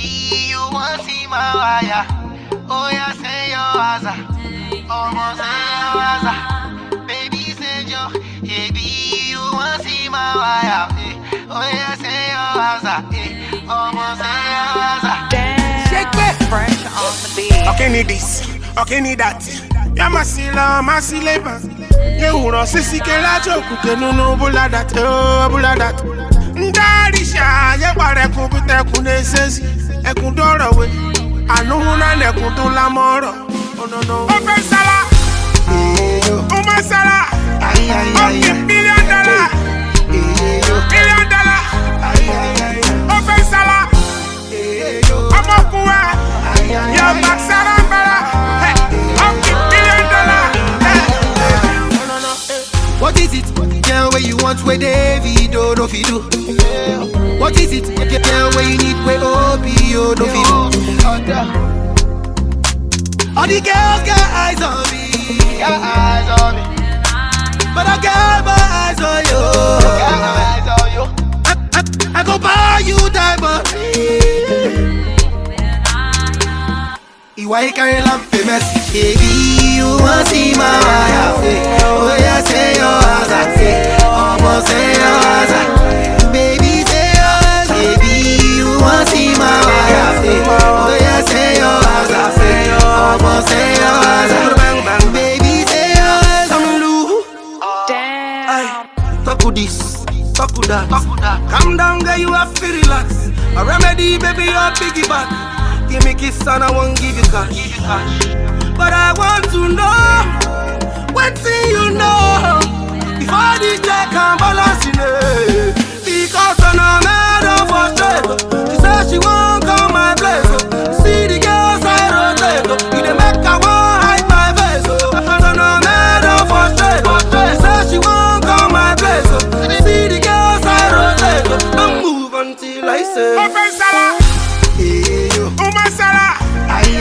Baby, you want see my wire? Oh yeah, say your waza. Almost say your waza. Baby, say your. Baby, you want see my wire? Eh. Oh yeah, say your waza. Eh. Almost say your waza. Shake it. Fresh on the beat. Okay, need this. Okay, need that. Yamasila, masileba. Yeuro sisi kelacho kuke nunu bula dat. Oh, bula dat. Ndarisha, ye bare kubite kunesesi. Ekun doro we. Anuhuna nekun to lamoro. Oh no no. Open sala. Uma sala. Ay, ay, ay, Okay, ay. billion dollar. Billion dollar. Open sala. Ọmọkùnrin. Your back sarambara. Hey, okay, billion dollar. Hey. What is it? Girl, where you want where David no fi do. What is it? Girl, where you need where Obi oh, no fi do. All the girls got eyes on me. Got eyes on me. But I got my eyes on you. Got eyes on you. I, I, I go buy you diamond. Ìwà ìkànnì la famous. Baby, you want see my wire? eh? Oh yeah, say your answer. Talk with this, talk with that. Talk with that. Calm down, girl, you have to relax. A remedy, baby, you your piggyback. Give me kiss and I won't give you cash. But I want to know, what thing you know,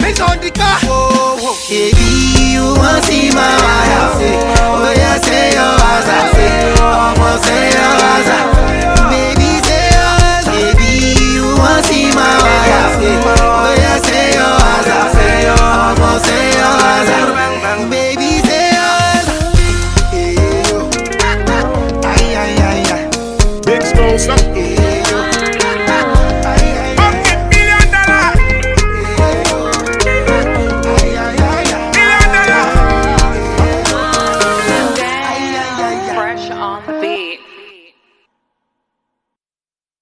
man on the car. Baby, you want see my eye? Oh yeah, say.